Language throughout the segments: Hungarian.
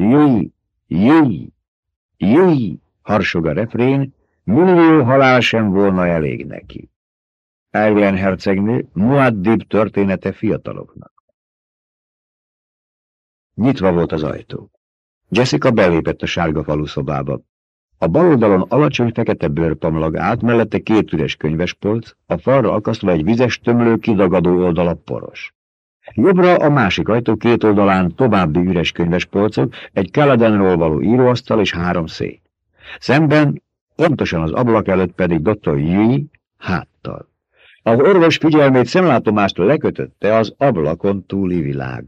Jöjj, jöjj, jöjj, harsog a refrén, millió halál sem volna elég neki. Eileen hercegnő, Muaddib története fiataloknak. Nyitva volt az ajtó. Jessica belépett a sárga falu szobába. A bal oldalon alacsony fekete bőrpamlag át, mellette két üres könyvespolc, a falra akasztva egy vizes tömlő kidagadó oldala poros. Jobbra a másik ajtó két oldalán további üres könyvespolcok, egy Caladanról való íróasztal és három szék. Szemben, pontosan az ablak előtt pedig dr. Yi háttal. Az orvos figyelmét szemlátomástól lekötötte az ablakon túli világ.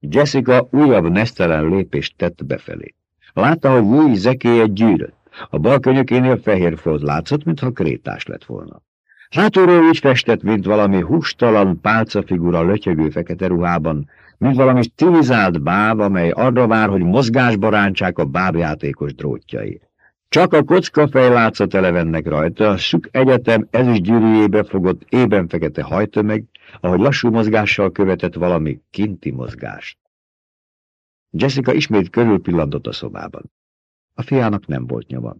Jessica újabb nesztelen lépést tett befelé. Látta, hogy Yi zekéje gyűrött. A bal könyökénél fehér folt látszott, mintha krétás lett volna. Hátulról úgy festett, mint valami hústalan pálcafigura lötyögő fekete ruhában, mint valami stilizált báb, amely arra vár, hogy mozgásba rántsák a bábjátékos drótjai. Csak a kockafej látszott elevennek rajta, a szük egyetem ezüst gyűrűjébe fogott ében fekete hajtömeg, ahogy lassú mozgással követett valami kinti mozgást. Jessica ismét körülpillantott a szobában. A fiának nem volt nyoma.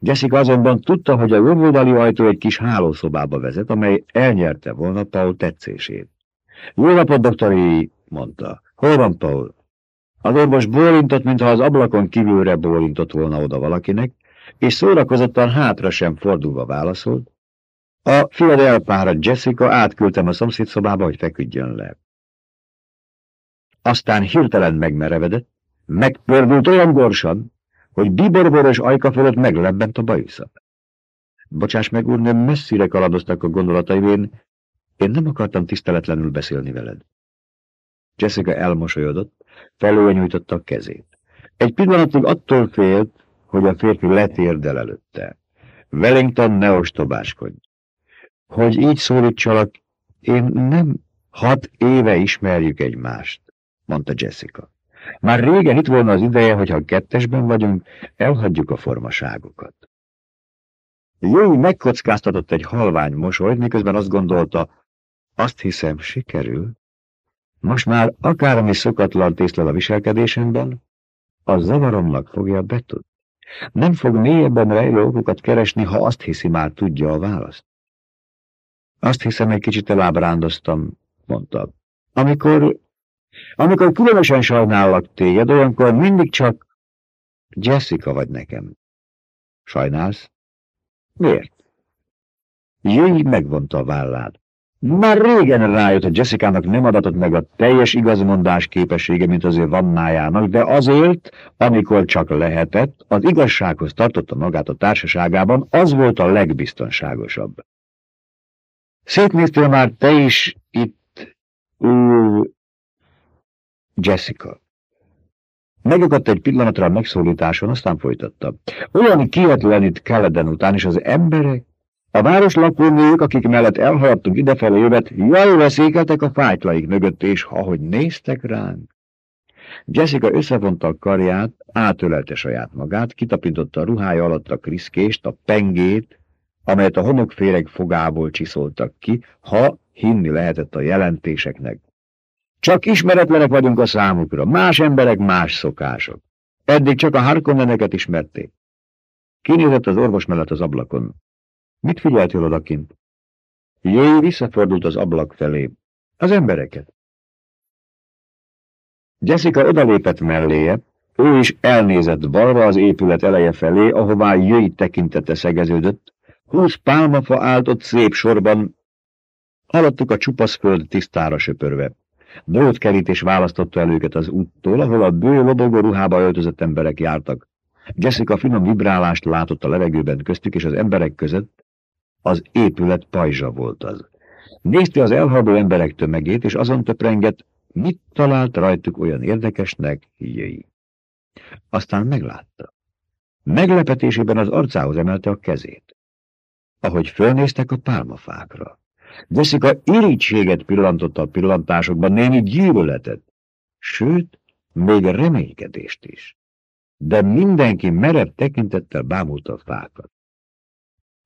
Jessica azonban tudta, hogy a jobboldali ajtó egy kis hálószobába vezet, amely elnyerte volna Paul tetszését. Jó napot, doktori, mondta. Hol van Paul? Az orvos bólintott, mintha az ablakon kívülre bólintott volna oda valakinek, és szórakozottan hátra sem fordulva válaszolt. A fiad elpáradt Jessica, átküldtem a szomszédszobába, hogy feküdjön le. Aztán hirtelen megmerevedett, megpördült olyan gyorsan, hogy biborboros ajka fölött meglebbent a bajusza. Bocsáss meg, úr, nem messzire kaladoztak a gondolataim, én, én nem akartam tiszteletlenül beszélni veled. Jessica elmosolyodott, felőnyújtotta a kezét. Egy pillanatig attól félt, hogy a férfi letérdel előtte. Wellington, ne ostobáskodj. Hogy így szólítsalak, én nem hat éve ismerjük egymást, mondta Jessica. Már régen itt volna az ideje, hogyha kettesben vagyunk, elhagyjuk a formaságokat. Jó, megkockáztatott egy halvány mosolyt, miközben azt gondolta, azt hiszem, sikerül. Most már akármi szokatlan tészlel a viselkedésemben, a zavaromnak fogja betud. Nem fog mélyebben rejlő okokat keresni, ha azt hiszi, már tudja a választ. Azt hiszem, egy kicsit elábrándoztam, mondta. Amikor, amikor különösen sajnállak téged, olyankor mindig csak Jessica vagy nekem. Sajnálsz? Miért? Jöjj, megvonta a vállát. Már régen rájött, hogy Jessica-nak nem adatott meg a teljes igazmondás képessége, mint az ő vannájának, de azért, amikor csak lehetett, az igazsághoz tartotta magát a társaságában, az volt a legbiztonságosabb. Szétnéztél már te is itt, ú, Jessica. Megakadt egy pillanatra a megszólításon, aztán folytatta. Olyan kietlen itt Keleden után, és az emberek, a város lakónők, akik mellett elhaladtunk idefelé jövet, jaj, veszékeltek a fájtlaik mögött, és ahogy néztek ránk. Jessica összevonta a karját, átölelte saját magát, kitapintotta a ruhája alatt a kriszkést, a pengét, amelyet a homokféreg fogából csiszoltak ki, ha hinni lehetett a jelentéseknek. Csak ismeretlenek vagyunk a számukra, más emberek, más szokások. Eddig csak a Harkonneneket ismerték. Kinézett az orvos mellett az ablakon. Mit figyeltél odakint? Jé, visszafordult az ablak felé. Az embereket. Jessica odalépett melléje, ő is elnézett balra az épület eleje felé, ahová jöjj tekintete szegeződött. Húsz pálmafa állt ott szép sorban, alattuk a csupasz föld tisztára söpörve. Bőt kerítés választotta el őket az úttól, ahol a bő lobogó ruhába öltözött emberek jártak. Jessica finom vibrálást látott a levegőben köztük és az emberek között, az épület pajzsa volt az. Nézte az elhaladó emberek tömegét, és azon töprengett, mit talált rajtuk olyan érdekesnek, hülyei. Aztán meglátta. Meglepetésében az arcához emelte a kezét. Ahogy fölnéztek a pálmafákra. Jessica irítséget pillantotta a pillantásokban, némi gyűlöletet, sőt, még reménykedést is. De mindenki merev tekintettel bámulta a fákat.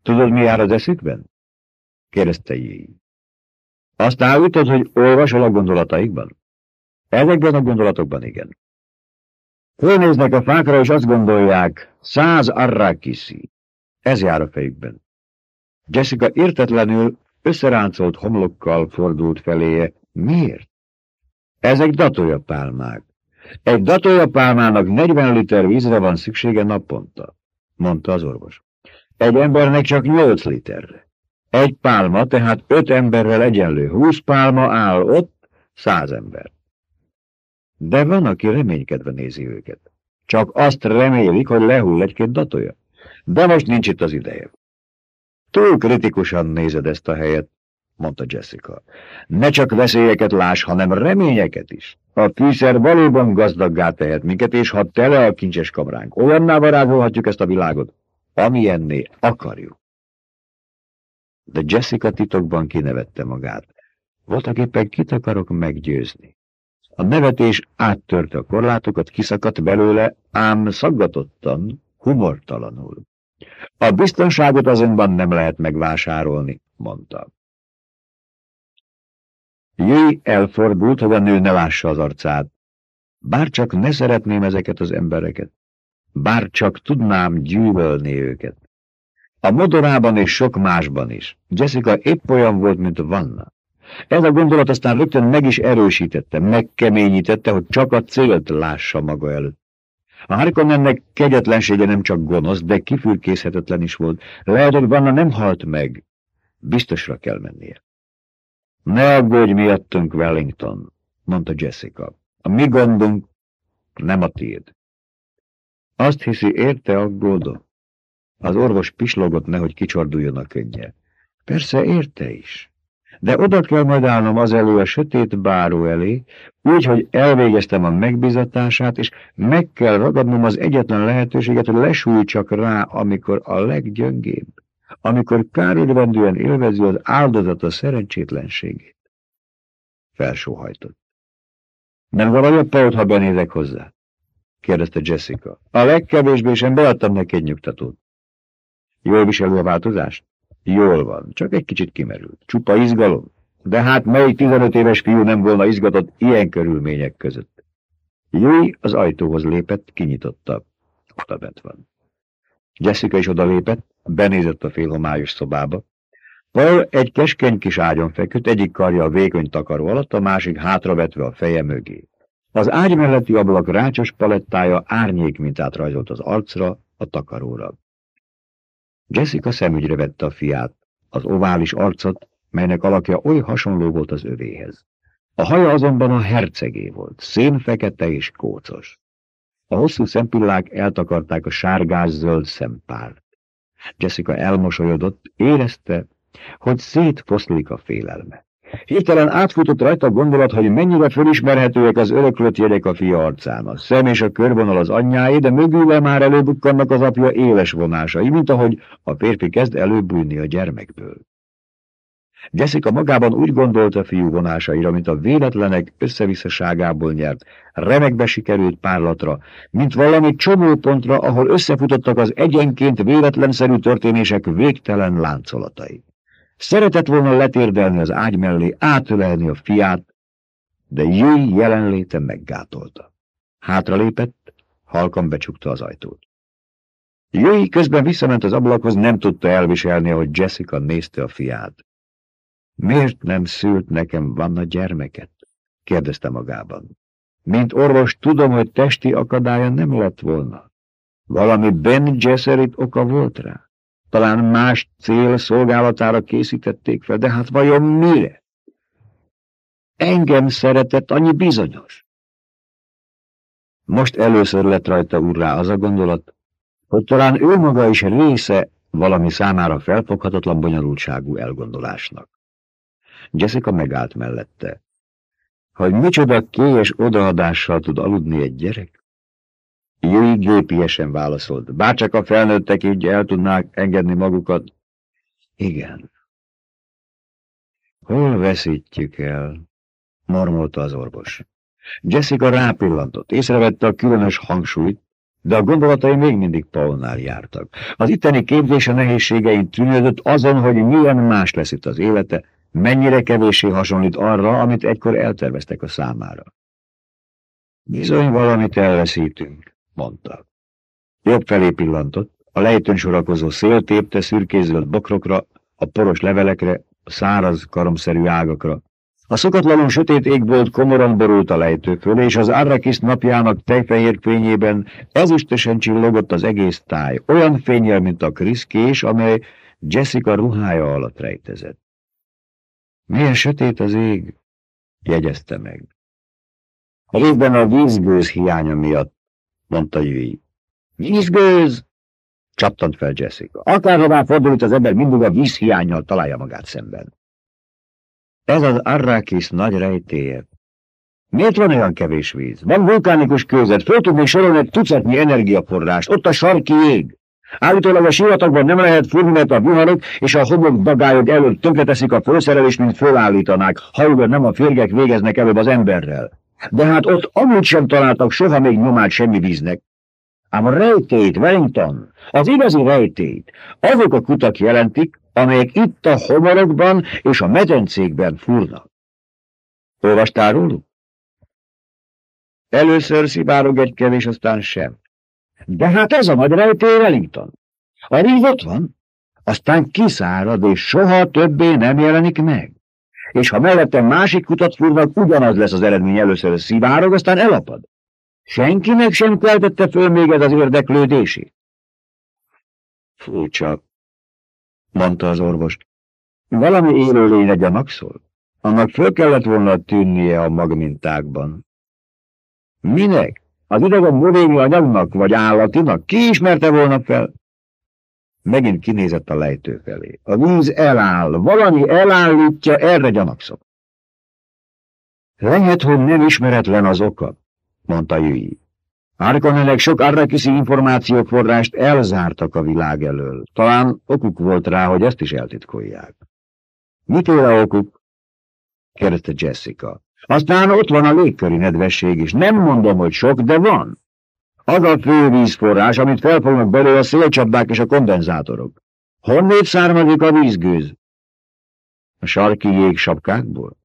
Tudod, mi jár az eszükben? kérdezte Jéj. Azt állítod, hogy olvasol a gondolataikban? Ezekben a gondolatokban igen. Fölnéznek a fákra, és azt gondolják, száz arrakiszi. Ez jár a fejükben. Jessica értetlenül összeráncolt homlokkal fordult feléje. Miért? Ezek datójapálmák. Egy datójapálmának 40 liter vízre van szüksége naponta, mondta az orvos. Egy embernek csak 8 literre. Egy pálma, tehát öt emberrel egyenlő. Húsz pálma áll ott, száz ember. De van, aki reménykedve nézi őket. Csak azt remélik, hogy lehull egy-két datoja. De most nincs itt az ideje. Túl kritikusan nézed ezt a helyet, mondta Jessica. Ne csak veszélyeket láss, hanem reményeket is. A fűszer valóban gazdaggá tehet minket, és ha tele a kincses kamránk, olyanná varázsolhatjuk ezt a világot, amilyenné akarjuk. De Jessica titokban kinevette magát. Voltak éppen kit akarok meggyőzni. A nevetés áttörte a korlátokat, kiszakadt belőle, ám szaggatottan, humortalanul. A biztonságot azonban nem lehet megvásárolni, mondta. Jöjj elfordult, hogy a nő ne lássa az arcát. Bár csak ne szeretném ezeket az embereket. Bár csak tudnám gyűlölni őket. A modorában és sok másban is. Jessica épp olyan volt, mint Vanna. Ez a gondolat aztán rögtön meg is erősítette, megkeményítette, hogy csak a célt lássa maga előtt. A Harkonnennek kegyetlensége nem csak gonosz, de kifürkészhetetlen is volt. Lehet, hogy Vanna nem halt meg. Biztosra kell mennie. Ne aggódj miattunk, Wellington, mondta Jessica. A mi gondunk nem a tiéd. Azt hiszi, érte aggódom? Az orvos pislogott, nehogy kicsorduljon a könnye. Persze érte is. De oda kell majd állnom az elő a sötét báró elé, úgy, hogy elvégeztem a megbizatását, és meg kell ragadnom az egyetlen lehetőséget, hogy lesújtsak rá, amikor a leggyöngébb, amikor kárőrvendően élvezi az áldozat a szerencsétlenségét. Felsóhajtott. Nem valahogy a paut, ha benézek hozzá? kérdezte Jessica. A legkevésbé sem beadtam neki egy nyugtatót. Jól viseli a változást? Jól van, csak egy kicsit kimerült. Csupa izgalom. De hát melyik 15 éves fiú nem volna izgatott ilyen körülmények között? Júj az ajtóhoz lépett, kinyitotta. Oda bent van. Jessica is odalépett, benézett a félhomályos szobába. Paul egy keskeny kis ágyon feküdt, egyik karja a vékony takaró alatt, a másik hátravetve a feje mögé. Az ágy melletti ablak rácsos palettája árnyék mintát rajzolt az arcra, a takaróra. Jessica szemügyre vette a fiát, az ovális arcot, melynek alakja oly hasonló volt az övéhez. A haja azonban a hercegé volt, szénfekete és kócos. A hosszú szempillák eltakarták a sárgás-zöld szempárt. Jessica elmosolyodott, érezte, hogy szétfoszlik a félelme. Hirtelen átfutott rajta a gondolat, hogy mennyire fölismerhetőek az öröklött jegyek a fia arcán. A szem és a körvonal az anyjáé, de mögüle már előbukkannak az apja éles vonásai, mint ahogy a férfi kezd előbújni a gyermekből. Jessica magában úgy gondolta a fiú vonásaira, mint a véletlenek összevisszaságából nyert, remekbe sikerült párlatra, mint valami csomópontra, ahol összefutottak az egyenként véletlenszerű történések végtelen láncolatai. Szeretett volna letérdelni az ágy mellé, átölelni a fiát, de Jöjj jelenléte meggátolta. Hátralépett, halkan becsukta az ajtót. Jöjj közben visszament az ablakhoz, nem tudta elviselni, hogy Jessica nézte a fiát. Miért nem szült nekem van a gyermeket? kérdezte magában. Mint orvos tudom, hogy testi akadálya nem lett volna. Valami Ben Gesserit oka volt rá. Talán más cél szolgálatára készítették fel, de hát vajon mire? Engem szeretett, annyi bizonyos. Most először lett rajta urrá az a gondolat, hogy talán ő maga is része valami számára felfoghatatlan bonyolultságú elgondolásnak. Jessica megállt mellette. Hogy micsoda kélyes odaadással tud aludni egy gyerek? Júj ígépiesen válaszolt. Bárcsak a felnőttek így el tudnák engedni magukat. Igen. Hol veszítjük el? Mormolta az orvos. Jessica rápillantott, észrevette a különös hangsúlyt, de a gondolatai még mindig Paulnál jártak. Az itteni képzése nehézségein tűnődött azon, hogy milyen más lesz itt az élete, mennyire kevéssé hasonlít arra, amit egykor elterveztek a számára. Bizony valamit elveszítünk, mondta. Jobb felé pillantott, a lejtőn sorakozó szél tépte szürkézölt bokrokra, a poros levelekre, a száraz, karomszerű ágakra. A szokatlanul sötét égbolt komoran borult a lejtő fölé, és az Arrakis napjának tejfehér fényében ezüstösen csillogott az egész táj, olyan fényjel, mint a kriszkés, amely Jessica ruhája alatt rejtezett. Milyen sötét az ég, jegyezte meg. Részben a vízgőz hiánya miatt, mondta Jüi. Vízgőz! Csaptant fel Jessica. Akárhová fordult az ember, mindig a vízhiányjal találja magát szemben. Ez az Arrakis nagy rejtélye. Miért van olyan kevés víz? Van vulkánikus kőzet, föl tudnék sorolni egy tucatnyi energiaforrást, ott a sarki ég. Állítólag a sivatagban nem lehet fúrni, mert a viharok és a homok dagályok előtt tönkreteszik a fölszerelést, mint fölállítanák, ha nem a férgek végeznek előbb az emberrel. De hát ott amúgy sem találtak soha még nyomát semmi víznek. Ám a rejtét, Wellington, az igazi rejtét, azok a kutak jelentik, amelyek itt a homorokban és a medencékben fúrnak. Olvastál róluk? Először szivárog egy kevés, aztán sem. De hát ez a nagy rejtély Wellington. A ríg ott van, aztán kiszárad, és soha többé nem jelenik meg. És ha mellette másik kutat fúrnak, ugyanaz lesz az eredmény először szivárog, aztán elapad. Senkinek sem keltette föl még ez az érdeklődését. Furcsa, mondta az orvos. Valami élőlény a gyanakszol? Annak föl kellett volna tűnnie a magmintákban. Minek? Az idegon növényi anyagnak vagy állatinak? Ki ismerte volna fel? Megint kinézett a lejtő felé. A víz eláll, valami elállítja, erre gyanakszom. Lehet, hogy nem ismeretlen az oka, mondta Jüi. Harkonnennek sok arrakiszi információforrást elzártak a világ elől. Talán okuk volt rá, hogy ezt is eltitkolják. Mitől okuk? kérdezte Jessica. Aztán ott van a légköri nedvesség is. Nem mondom, hogy sok, de van. Az a fő vízforrás, amit felfognak belőle a szélcsapdák és a kondenzátorok. Honnét származik a vízgőz? A sarki jégsapkákból?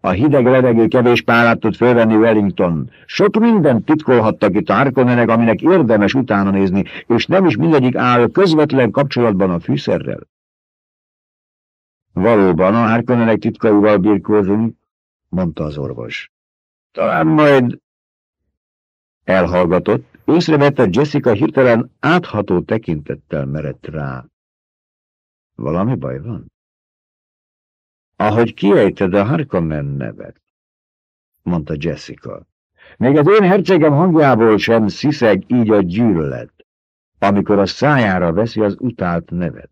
A hideg levegő kevés párát tud fölvenni Wellington. Sok mindent titkolhattak itt a Harkonnenek, aminek érdemes utána nézni, és nem is mindegyik áll közvetlen kapcsolatban a fűszerrel. Valóban a Harkonnenek titkaival birkózunk, mondta az orvos. Talán majd elhallgatott, észrevette Jessica hirtelen átható tekintettel merett rá. Valami baj van? Ahogy kiejted a Harkonnen nevet, mondta Jessica. Még az én hercegem hangjából sem sziszeg így a gyűlölet, amikor a szájára veszi az utált nevet.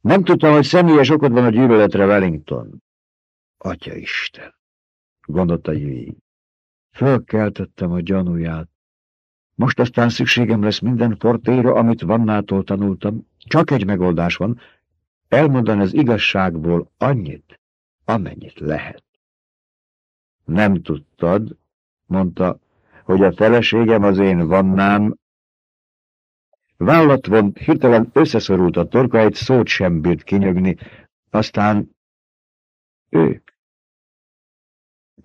Nem tudtam, hogy személyes okod van a gyűlöletre, Wellington. Atya Isten, gondolta Jüi. Fölkeltettem a gyanúját. Most aztán szükségem lesz minden portéra, amit Vannától tanultam. Csak egy megoldás van, elmondani az igazságból annyit, amennyit lehet. Nem tudtad, mondta, hogy a feleségem az én vannám. Vállat vont, hirtelen összeszorult a torka, egy szót sem bírt kinyögni, aztán ők.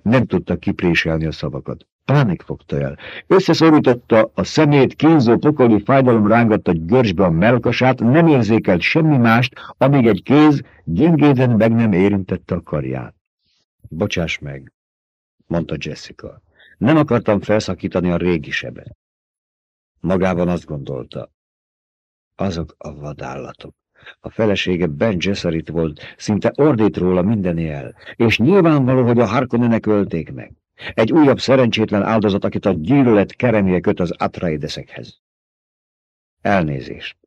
Nem tudta kipréselni a szavakat. Pánik fogta el. Összeszorította a szemét, kínzó pokoli fájdalom rángatta görcsbe a melkasát, nem érzékelt semmi mást, amíg egy kéz gyengéden meg nem érintette a karját. Bocsáss meg, mondta Jessica. Nem akartam felszakítani a régi sebet. Magában azt gondolta. Azok a vadállatok. A felesége Ben Gesserit volt, szinte ordít róla minden jel, és nyilvánvaló, hogy a Harkonnenek ölték meg. Egy újabb szerencsétlen áldozat, akit a gyűlölet keremje köt az Atreideszekhez. Elnézést,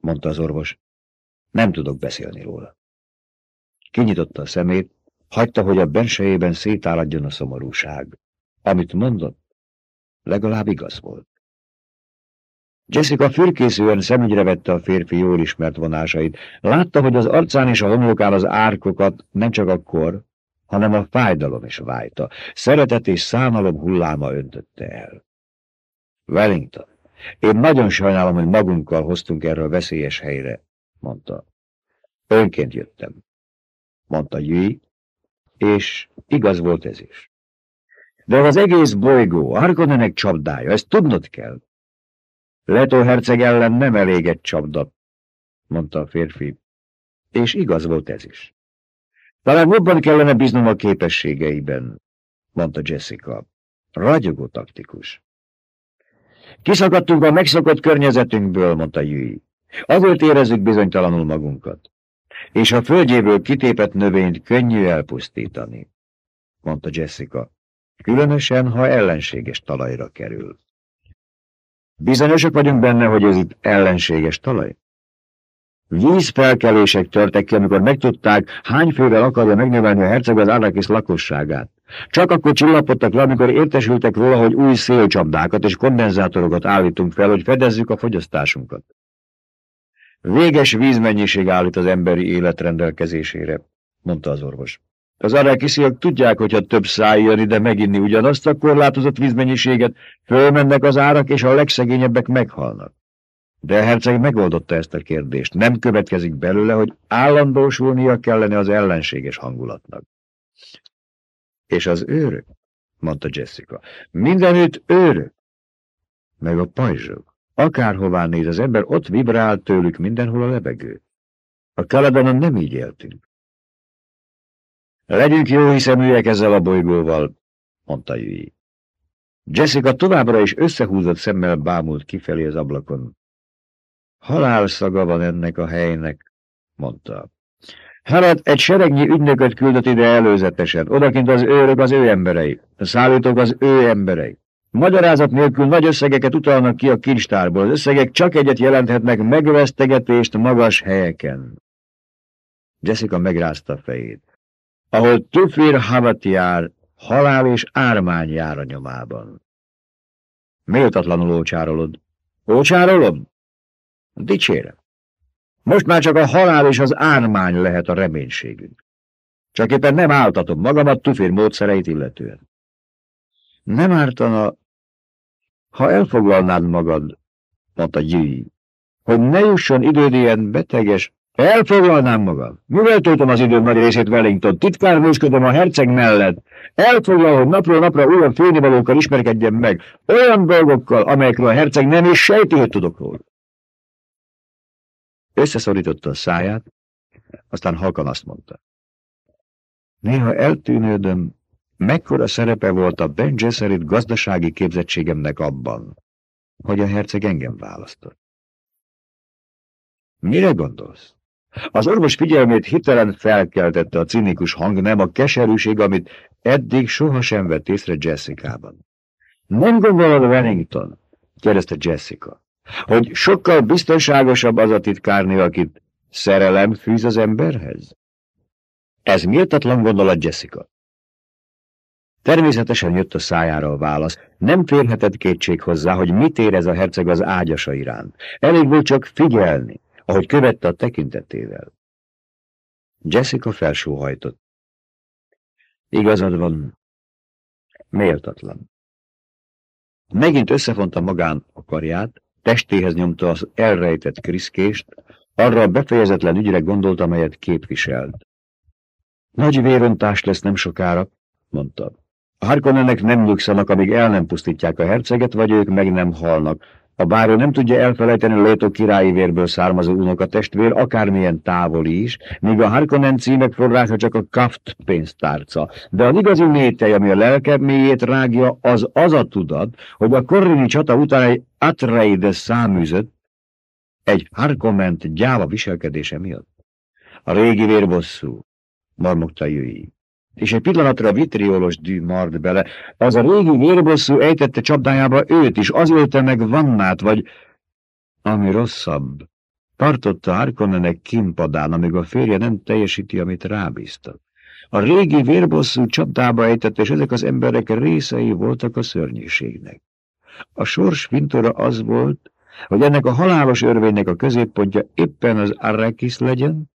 mondta az orvos. Nem tudok beszélni róla. Kinyitotta a szemét, hagyta, hogy a bensejében szétáradjon a szomorúság. Amit mondott, legalább igaz volt. Jessica fürkészően szemügyre vette a férfi jól ismert vonásait. Látta, hogy az arcán és a homlokán az árkokat nem csak akkor, hanem a fájdalom is vájta. Szeretet és szánalom hulláma öntötte el. Wellington, én nagyon sajnálom, hogy magunkkal hoztunk erről a veszélyes helyre, mondta. Önként jöttem, mondta Jüi, és igaz volt ez is. De az egész bolygó, Harkonnenek csapdája, ezt tudnod kell. Leto herceg ellen nem elég egy csapda, mondta a férfi, és igaz volt ez is. Talán jobban kellene bíznom a képességeiben, mondta Jessica. Ragyogó taktikus. Kiszakadtunk a megszokott környezetünkből, mondta Jüi. Azért érezzük bizonytalanul magunkat. És a földjéből kitépett növényt könnyű elpusztítani, mondta Jessica. Különösen, ha ellenséges talajra kerül. Bizonyosak vagyunk benne, hogy ez itt ellenséges talaj? Vízfelkelések törtek ki, amikor megtudták, hány fővel akarja megnövelni a herceg az Arrakis lakosságát. Csak akkor csillapodtak le, amikor értesültek róla, hogy új szélcsapdákat és kondenzátorokat állítunk fel, hogy fedezzük a fogyasztásunkat. Véges vízmennyiség állít az emberi élet rendelkezésére, mondta az orvos. Az arakisziak tudják, hogy ha több száj jön ide meginni ugyanazt a korlátozott vízmennyiséget, fölmennek az árak, és a legszegényebbek meghalnak. De a herceg megoldotta ezt a kérdést. Nem következik belőle, hogy állandósulnia kellene az ellenséges hangulatnak. És az őrök, mondta Jessica, mindenütt őrök, meg a pajzsok. Akárhová néz az ember, ott vibrál tőlük mindenhol a lebegő. A Kaladanon nem így éltünk. Legyünk jó hiszeműek ezzel a bolygóval, mondta Jüi. Jessica továbbra is összehúzott szemmel bámult kifelé az ablakon. Halálszaga van ennek a helynek, mondta. Heled egy seregnyi ügynököt küldött ide előzetesen, odakint az őrök az ő emberei, a szállítók az ő emberei. Magyarázat nélkül nagy összegeket utalnak ki a kincstárból, az összegek csak egyet jelenthetnek megvesztegetést magas helyeken. Jessica megrázta a fejét. Ahol Tufir Havat jár, halál és ármány jár a nyomában. Méltatlanul ócsárolod. Ócsárolod? Dicsérem. Most már csak a halál és az ármány lehet a reménységünk. Csak éppen nem áltatom magamat tufér módszereit illetően. Nem ártana, ha elfoglalnád magad, mondta Gyűjj, hogy ne jusson időd ilyen beteges, elfoglalnám magam. Mivel töltöm az időm nagy részét Wellington, titkárnősködöm a herceg mellett. Elfoglal, hogy napról napra újabb félnivalókkal ismerkedjen meg, olyan dolgokkal, amelyekről a herceg nem is sejti, hogy tudok róla. Összeszorította a száját, aztán halkan azt mondta. Néha eltűnődöm, mekkora szerepe volt a Ben Gesserit gazdasági képzettségemnek abban, hogy a herceg engem választott. Mire gondolsz? Az orvos figyelmét hitelen felkeltette a cinikus hang, nem a keserűség, amit eddig sohasem vett észre Jessica-ban. Nem gondolod, Wellington? kérdezte Jessica hogy sokkal biztonságosabb az a titkárnő, akit szerelem fűz az emberhez? Ez méltatlan gondolat, Jessica. Természetesen jött a szájára a válasz. Nem férhetett kétség hozzá, hogy mit érez a herceg az ágyasa iránt. Elég volt csak figyelni, ahogy követte a tekintetével. Jessica felsóhajtott. Igazad van, méltatlan. Megint összefonta magán a karját, Testéhez nyomta az elrejtett kriszkést, arra a befejezetlen ügyre gondolt, amelyet képviselt. Nagy vérontás lesz nem sokára, mondta. A Harkonnenek nem nyugszanak, amíg el nem pusztítják a herceget, vagy ők meg nem halnak. A báró nem tudja elfelejteni Léto királyi vérből származó unoka testvér, akármilyen távoli is, míg a Harkonnen címek forrása csak a kaft pénztárca. De az igazi métej, ami a lelke mélyét rágja, az az a tudat, hogy a korrini csata után egy Atreide száműzött, egy Harkonment gyáva viselkedése miatt. A régi vérbosszú, marmogta jöjj és egy pillanatra vitriolos dű mard bele. Az a régi vérbosszú ejtette csapdájába őt is, az ölte meg Vannát, vagy ami rosszabb. Tartotta Harkonnenek kimpadán, amíg a férje nem teljesíti, amit rábíztak. A régi vérbosszú csapdába ejtett, és ezek az emberek részei voltak a szörnyűségnek. A sors fintora az volt, hogy ennek a halálos örvénynek a középpontja éppen az Arrakis legyen,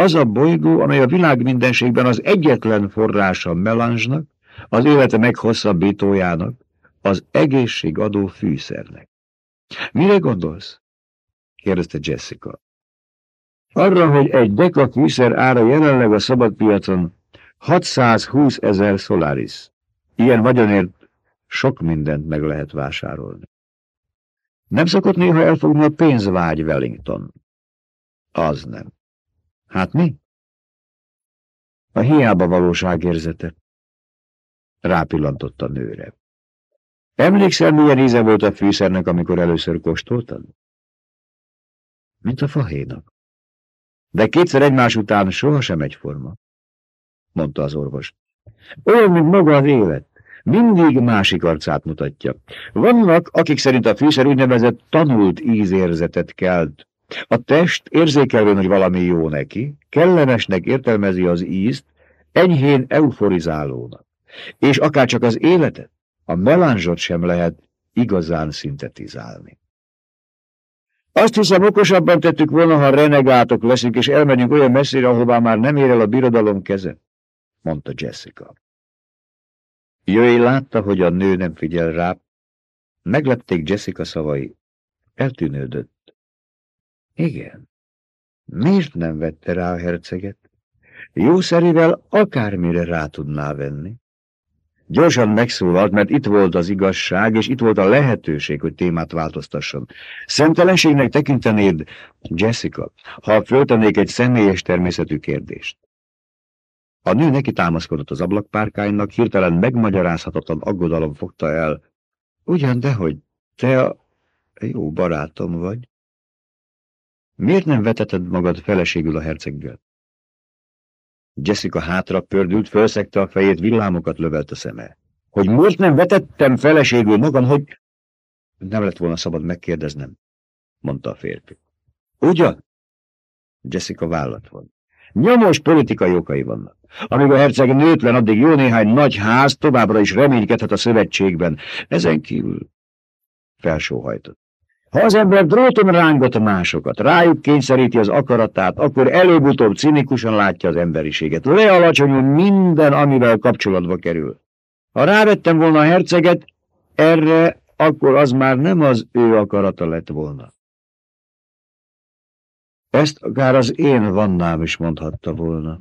az a bolygó, amely a világ mindenségben az egyetlen forrása melanzsnak, az élete meghosszabbítójának, az egészségadó fűszernek. Mire gondolsz? kérdezte Jessica. Arra, hogy egy deka fűszer ára jelenleg a szabadpiacon 620 ezer Solaris, Ilyen vagyonért sok mindent meg lehet vásárolni. Nem szokott néha elfogni a pénzvágy Wellington. Az nem. Hát mi? A hiába valóságérzete. Rápillantott a nőre. Emlékszel, milyen íze volt a fűszernek, amikor először kóstoltad? Mint a fahénak. De kétszer egymás után sohasem egyforma, mondta az orvos. Olyan, mint maga az élet. Mindig másik arcát mutatja. Vannak, akik szerint a fűszer úgynevezett tanult ízérzetet kelt. A test érzékelvén, hogy valami jó neki, kellemesnek értelmezi az ízt, enyhén euforizálónak. És akárcsak az életet, a melánzsot sem lehet igazán szintetizálni. Azt hiszem, okosabban tettük volna, ha renegátok leszünk, és elmegyünk olyan messzire, ahová már nem ér el a birodalom keze, mondta Jessica. Jöjj látta, hogy a nő nem figyel rá. Meglepték Jessica szavai. Eltűnődött. Igen. Miért nem vette rá a herceget? Jószerivel akármire rá tudná venni. Gyorsan megszólalt, mert itt volt az igazság, és itt volt a lehetőség, hogy témát változtasson. Szemtelenségnek tekintenéd, Jessica, ha föltennék egy személyes természetű kérdést. A nő neki támaszkodott az ablakpárkánynak, hirtelen megmagyarázhatatlan aggodalom fogta el. Ugyan, dehogy, te a jó barátom vagy. Miért nem veteted magad feleségül a herceggel? Jessica hátra pördült, felszegte a fejét, villámokat lövelt a szeme. Hogy most nem vetettem feleségül magam, hogy... Nem lett volna szabad megkérdeznem, mondta a férfi. Ugyan? Jessica vállat von. Nyomos politikai okai vannak. Amíg a herceg nőtlen, addig jó néhány nagy ház továbbra is reménykedhet a szövetségben. Ezen kívül felsóhajtott. Ha az ember dróton rángot másokat, rájuk kényszeríti az akaratát, akkor előbb-utóbb cinikusan látja az emberiséget. Lealacsonyul minden, amivel kapcsolatba kerül. Ha rávettem volna a herceget, erre, akkor az már nem az ő akarata lett volna. Ezt akár az én vannám is mondhatta volna,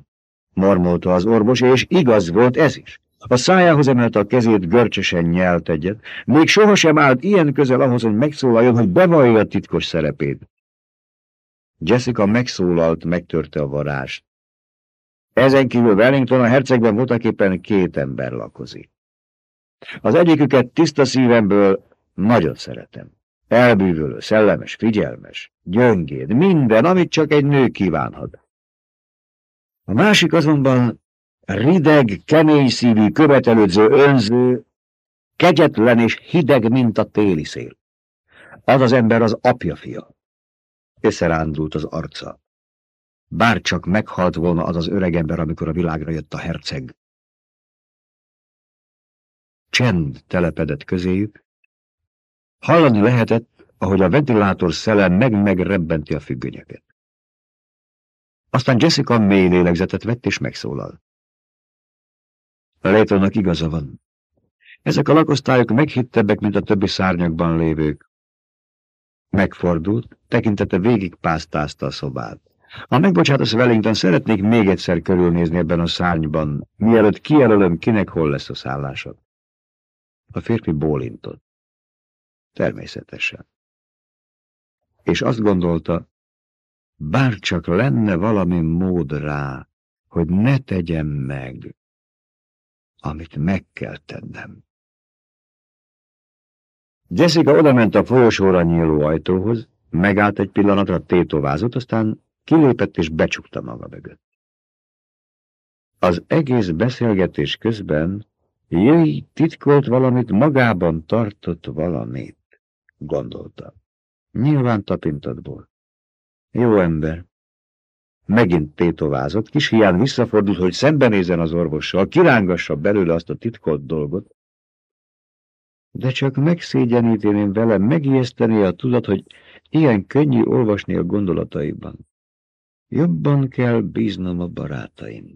mormolta az orvos, és igaz volt ez is. A szájához emelte a kezét, görcsösen nyelt egyet. Még sohasem állt ilyen közel ahhoz, hogy megszólaljon, hogy bevallja a titkos szerepét. Jessica megszólalt, megtörte a varást. Ezen kívül Wellington a hercegben voltaképpen két ember lakozik. Az egyiküket tiszta szívemből nagyon szeretem. Elbűvölő, szellemes, figyelmes, gyöngéd, minden, amit csak egy nő kívánhat. A másik azonban rideg, kemény szívű, követelődző, önző, kegyetlen és hideg, mint a téli szél. Az az ember az apja fia. Összerándult az arca. Bár csak meghalt volna az az öregember, amikor a világra jött a herceg. Csend telepedett közéjük, Hallani lehetett, ahogy a ventilátor szele meg-megrebbenti a függönyeket. Aztán Jessica mély lélegzetet vett és megszólal. Létonnak igaza van. Ezek a lakosztályok meghittebbek, mint a többi szárnyakban lévők. Megfordult, tekintete végig pásztázta a szobát. Ha megbocsátasz Wellington, szeretnék még egyszer körülnézni ebben a szárnyban, mielőtt kijelölöm, kinek hol lesz a szállásod. A férfi bólintott. Természetesen. És azt gondolta, bár csak lenne valami mód rá, hogy ne tegyem meg, amit meg kell tennem. Jessica odament a folyosóra nyíló ajtóhoz, megállt egy pillanatra, tétovázott, aztán kilépett és becsukta maga mögött. Az egész beszélgetés közben Jöjj titkolt valamit, magában tartott valamit gondolta. Nyilván tapintatból. Jó ember. Megint tétovázott, kis hián visszafordult, hogy szembenézen az orvossal, kirángassa belőle azt a titkolt dolgot. De csak megszégyeníteném vele, megijesztené a tudat, hogy ilyen könnyű olvasni a gondolataiban. Jobban kell bíznom a barátaim.